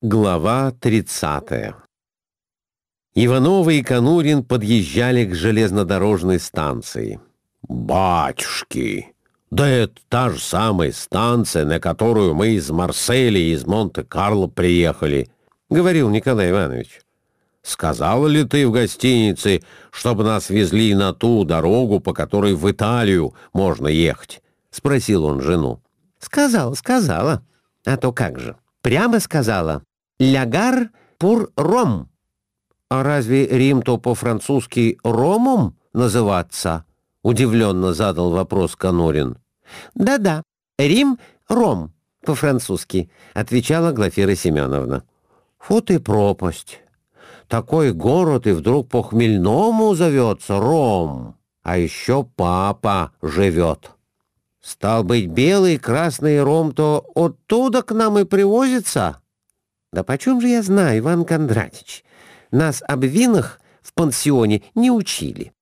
Глава 30 Ивановы и Конурин подъезжали к железнодорожной станции. «Батюшки! Да это та же самая станция, на которую мы из Марселя и из Монте-Карло приехали», — говорил Николай Иванович. «Сказала ли ты в гостинице, чтобы нас везли на ту дорогу, по которой в Италию можно ехать?» — спросил он жену. «Сказала, сказала. А то как же. Прямо сказала. «Лягар пур ром». «А разве Рим-то по-французски «ромом» называться?» — удивленно задал вопрос Конурин. «Да-да, Рим — ром по-французски», — отвечала Глафира Семеновна. «Вот и пропасть. Такой город и вдруг по-хмельному зовется Ром, а еще папа живет. Стал быть, белый красный ром-то оттуда к нам и привозится?» «Да почем же я знаю, Иван Кондратич? Нас об винах в пансионе не учили».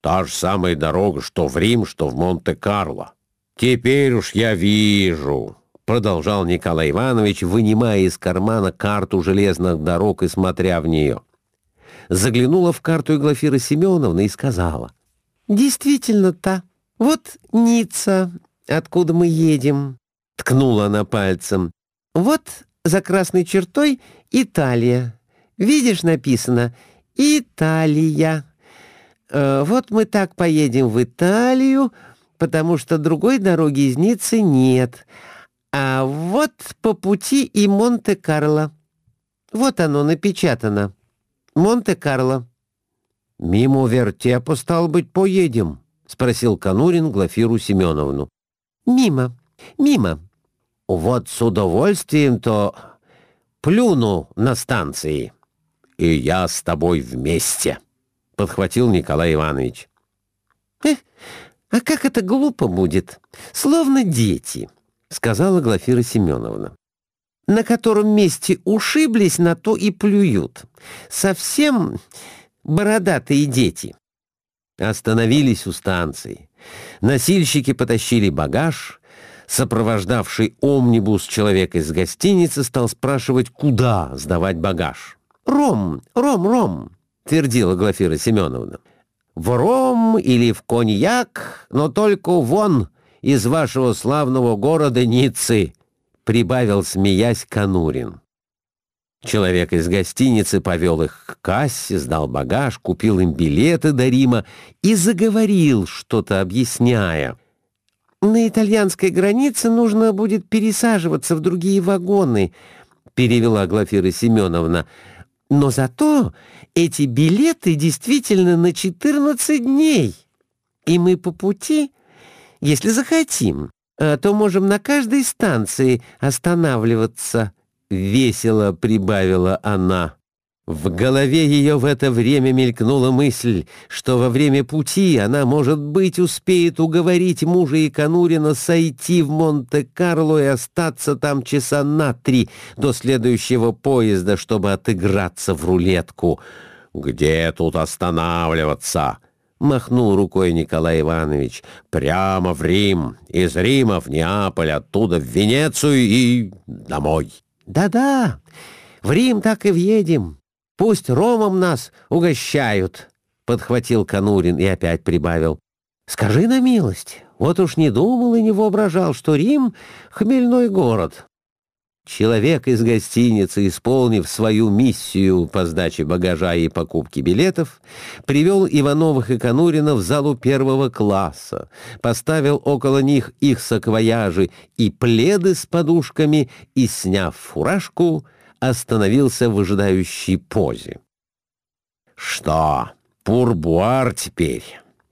«Та же самая дорога, что в Рим, что в Монте-Карло. Теперь уж я вижу», — продолжал Николай Иванович, вынимая из кармана карту железных дорог и смотря в нее. Заглянула в карту и Глафира Семеновна и сказала. «Действительно-то. Вот Ницца, откуда мы едем». Ткнула она пальцем. «Вот за красной чертой Италия. Видишь, написано «Италия». Э, вот мы так поедем в Италию, потому что другой дороги из Ниццы нет. А вот по пути и Монте-Карло. Вот оно напечатано. Монте-Карло. «Мимо вертепа, стал быть, поедем?» — спросил Конурин Глафиру Семеновну. «Мимо, мимо», вот с удовольствием-то плюну на станции. И я с тобой вместе, — подхватил Николай Иванович. Эх, а как это глупо будет, словно дети, — сказала Глафира Семеновна. На котором месте ушиблись, на то и плюют. Совсем бородатые дети. Остановились у станции. Носильщики потащили багаж, Сопровождавший омнибус человек из гостиницы стал спрашивать, куда сдавать багаж. «Ром, ром, ром», — твердила Глафира Семеновна. «В ром или в коньяк, но только вон из вашего славного города Ниццы», — прибавил, смеясь, Конурин. Человек из гостиницы повел их к кассе, сдал багаж, купил им билеты до Рима и заговорил, что-то объясняя. «На итальянской границе нужно будет пересаживаться в другие вагоны», — перевела Глафира Семеновна. «Но зато эти билеты действительно на 14 дней, и мы по пути, если захотим, а то можем на каждой станции останавливаться», — весело прибавила она. В голове ее в это время мелькнула мысль, что во время пути она, может быть, успеет уговорить мужа и Конурина сойти в Монте-Карло и остаться там часа на три до следующего поезда, чтобы отыграться в рулетку. «Где тут останавливаться?» — махнул рукой Николай Иванович. «Прямо в Рим, из Рима в Неаполь, оттуда в Венецию и домой». «Да-да, в Рим так и въедем». Пусть ромом нас угощают, — подхватил Конурин и опять прибавил. Скажи на милость, вот уж не думал и не воображал, что Рим — хмельной город. Человек из гостиницы, исполнив свою миссию по сдаче багажа и покупке билетов, привел Ивановых и Конурина в залу первого класса, поставил около них их саквояжи и пледы с подушками и, сняв фуражку, — остановился в ожидающей позе. «Что, пурбуар теперь?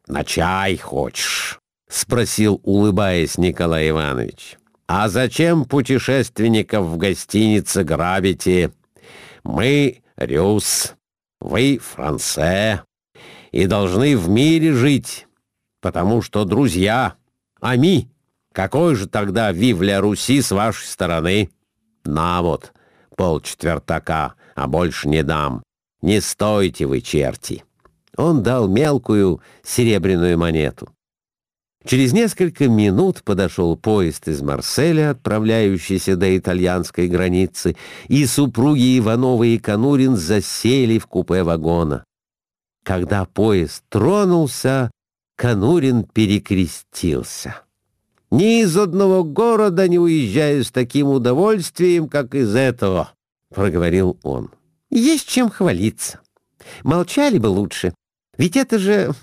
На чай хочешь?» — спросил, улыбаясь Николай Иванович. «А зачем путешественников в гостинице грабите? Мы — Рюс, вы — Франце, и должны в мире жить, потому что друзья. Ами, какой же тогда вив для Руси с вашей стороны? На вот, полчетвертака, а больше не дам. Не стойте вы, черти!» Он дал мелкую серебряную монету. Через несколько минут подошел поезд из Марселя, отправляющийся до итальянской границы, и супруги Иванова и Конурин засели в купе вагона. Когда поезд тронулся, Конурин перекрестился. «Ни из одного города не уезжаю с таким удовольствием, как из этого», — проговорил он. «Есть чем хвалиться. Молчали бы лучше. Ведь это же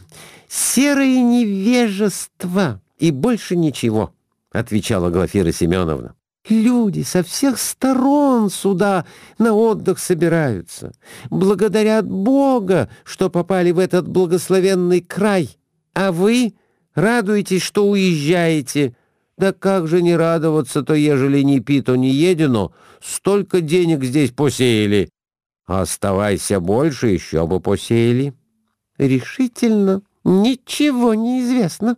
серое невежество и больше ничего», — отвечала Глафира Семеновна. «Люди со всех сторон сюда на отдых собираются, благодарят Бога, что попали в этот благословенный край, а вы радуетесь, что уезжаете. Да как же не радоваться-то, ежели не пи, то не едено, столько денег здесь посеяли. Оставайся больше, еще бы посеяли». «Решительно ничего не известно.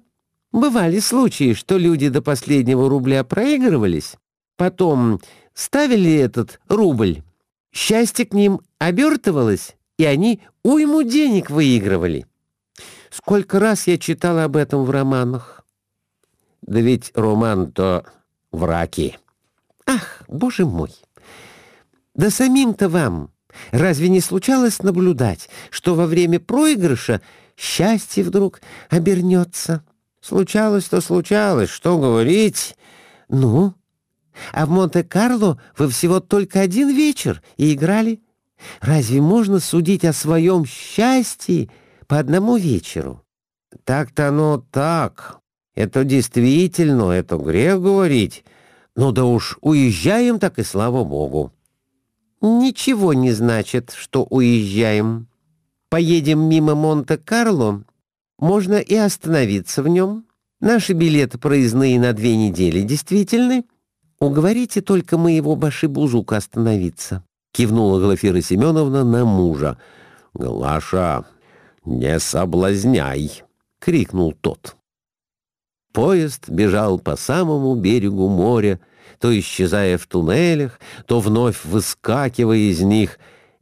Бывали случаи, что люди до последнего рубля проигрывались, потом ставили этот рубль, счастье к ним обертывалось, и они уйму денег выигрывали. Сколько раз я читал об этом в романах. Да ведь роман-то враки. Ах, боже мой! Да самим-то вам разве не случалось наблюдать, что во время проигрыша счастье вдруг обернется? Случалось-то случалось, что говорить? Ну, а в Монте-Карло вы всего только один вечер и играли. Разве можно судить о своем счастье по одному вечеру? Так-то оно так. Это действительно, это грех говорить. Ну да уж уезжаем, так и слава богу. Ничего не значит, что уезжаем. Поедем мимо Монте-Карло, можно и остановиться в нем. Наши билеты проездные на две недели действительны. Уговорите только моего башибузука остановиться. Кивнула Глафира Семеновна на мужа. «Глаша, не соблазняй!» — крикнул тот. Поезд бежал по самому берегу моря, то исчезая в туннелях, то вновь выскакивая из них.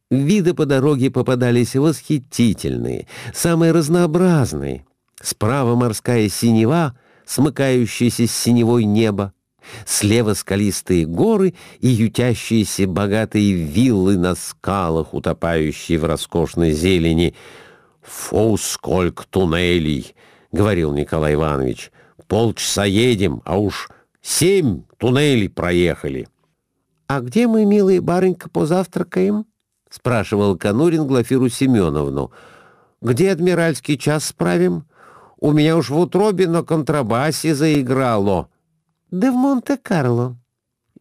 Виды по дороге попадались восхитительные, самые разнообразные. Справа морская синева, смыкающаяся с синевой неба, Слева скалистые горы и ютящиеся богатые виллы на скалах, утопающие в роскошной зелени. «Фу, сколько туннелей!» — говорил Николай Иванович. «Полчаса едем, а уж Семь туннелей проехали. — А где мы, милые барынька, позавтракаем? — спрашивал Конурин Глафиру Семеновну. — Где адмиральский час справим? У меня уж в утробе на контрабасе заиграло. — Да в Монте-Карло.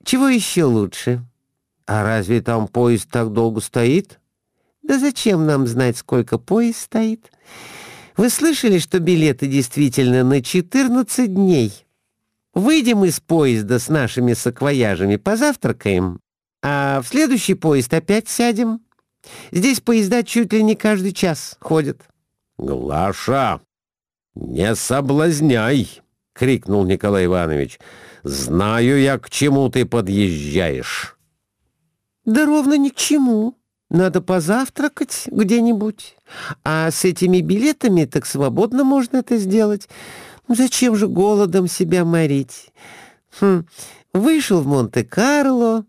Чего еще лучше? — А разве там поезд так долго стоит? — Да зачем нам знать, сколько поезд стоит? Вы слышали, что билеты действительно на 14 дней? — Выйдем из поезда с нашими саквояжами, позавтракаем, а в следующий поезд опять сядем. Здесь поезда чуть ли не каждый час ходят». «Глаша, не соблазняй!» — крикнул Николай Иванович. «Знаю я, к чему ты подъезжаешь». «Да ровно ни к чему. Надо позавтракать где-нибудь. А с этими билетами так свободно можно это сделать. Зачем же голодом себя морить? Хм, вышел в Монте-Карло.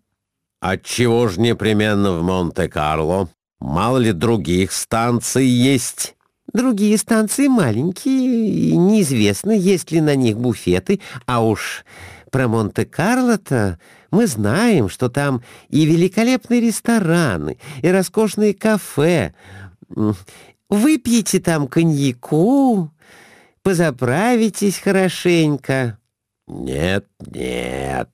Отчего ж непременно в Монте-Карло? Мало ли других станций есть? Другие станции маленькие, и неизвестно, есть ли на них буфеты, а уж про Монте-Карло-то мы знаем, что там и великолепные рестораны, и роскошные кафе. Выпьете там коньяку, позаправитесь хорошенько». «Нет, нет,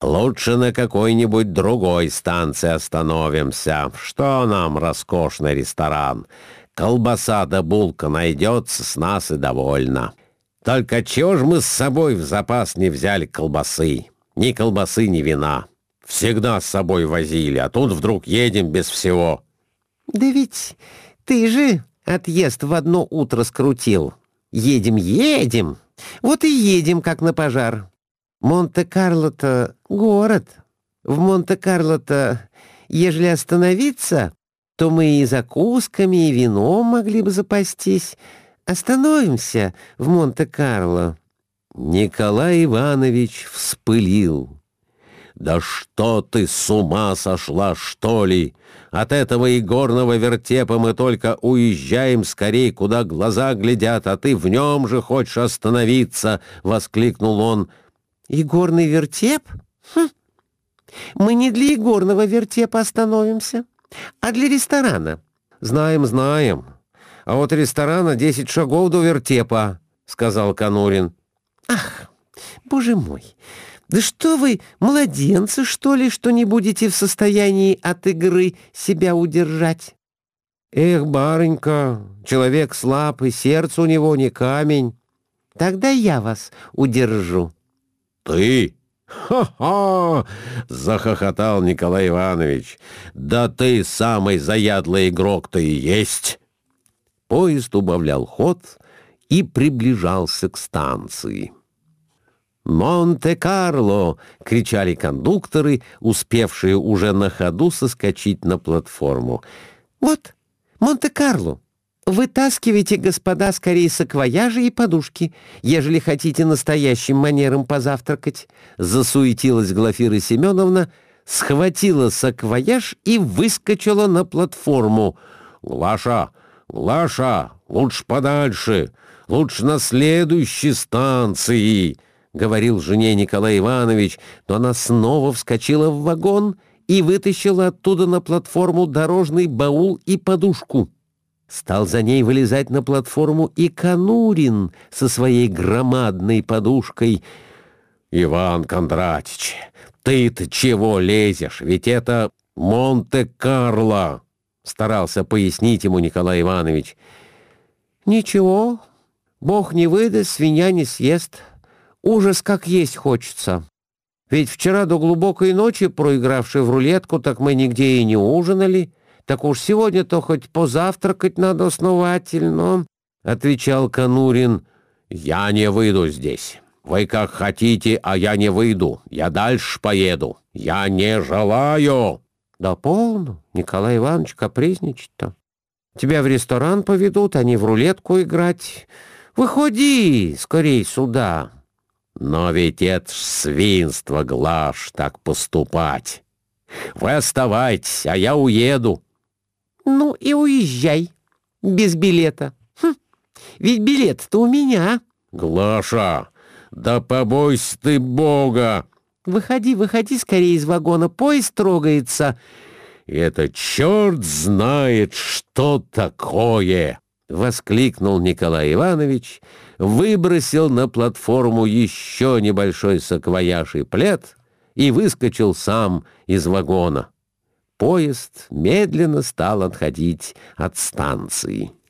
лучше на какой-нибудь другой станции остановимся. Что нам роскошный ресторан? Колбаса да булка найдется, с нас и довольно. Только чего ж мы с собой в запас не взяли колбасы? Ни колбасы, ни вина. Всегда с собой возили, а тут вдруг едем без всего». «Да ведь ты же отъезд в одно утро скрутил», Едем, едем. Вот и едем, как на пожар. Монте-Карло-то город. В Монте-Карло-то, ежели остановиться, то мы и закусками, и вином могли бы запастись. Остановимся в Монте-Карло. Николай Иванович вспылил. «Да что ты с ума сошла, что ли? От этого игорного вертепа мы только уезжаем скорей, куда глаза глядят, а ты в нем же хочешь остановиться!» — воскликнул он. «Игорный вертеп? Хм. Мы не для игорного вертепа остановимся, а для ресторана». «Знаем, знаем. А вот ресторана десять шагов до вертепа», — сказал Конурин. «Ах, боже мой! Да что вы, младенцы, что ли, что не будете в состоянии от игры себя удержать?» «Эх, барынька, человек слаб, и сердце у него не камень». «Тогда я вас удержу». «Ты? Ха-ха!» — захохотал Николай Иванович. «Да ты самый заядлый игрок-то и есть!» Поезд убавлял ход и приближался к станции. «Монте-Карло!» — кричали кондукторы, успевшие уже на ходу соскочить на платформу. «Вот, Монте-Карло! Вытаскивайте, господа, скорее саквояжи и подушки, ежели хотите настоящим манером позавтракать!» Засуетилась Глафира Семеновна, схватила саквояж и выскочила на платформу. «Глаша! Глаша! Лучше подальше! Лучше на следующей станции!» — говорил жене Николай Иванович, но она снова вскочила в вагон и вытащила оттуда на платформу дорожный баул и подушку. Стал за ней вылезать на платформу и Конурин со своей громадной подушкой. «Иван Кондратич, ты-то чего лезешь? Ведь это Монте-Карло!» — старался пояснить ему Николай Иванович. «Ничего, бог не выдаст, свинья не съест», Ужас как есть хочется. Ведь вчера до глубокой ночи, проигравши в рулетку, так мы нигде и не ужинали. Так уж сегодня-то хоть позавтракать надо основательно, — отвечал Конурин. «Я не выйду здесь. Вы как хотите, а я не выйду. Я дальше поеду. Я не желаю». «Да полно, Николай Иванович, капризничать-то. Тебя в ресторан поведут, а не в рулетку играть. Выходи скорей сюда». Но ведь это ж свинство, Глаш, так поступать. Вы оставайтесь, а я уеду. Ну и уезжай. Без билета. Хм, ведь билет-то у меня. Глаша, да побойся ты Бога. Выходи, выходи скорее из вагона, поезд трогается. Это черт знает, что такое. — воскликнул Николай Иванович, выбросил на платформу еще небольшой саквояж и плед и выскочил сам из вагона. Поезд медленно стал отходить от станции.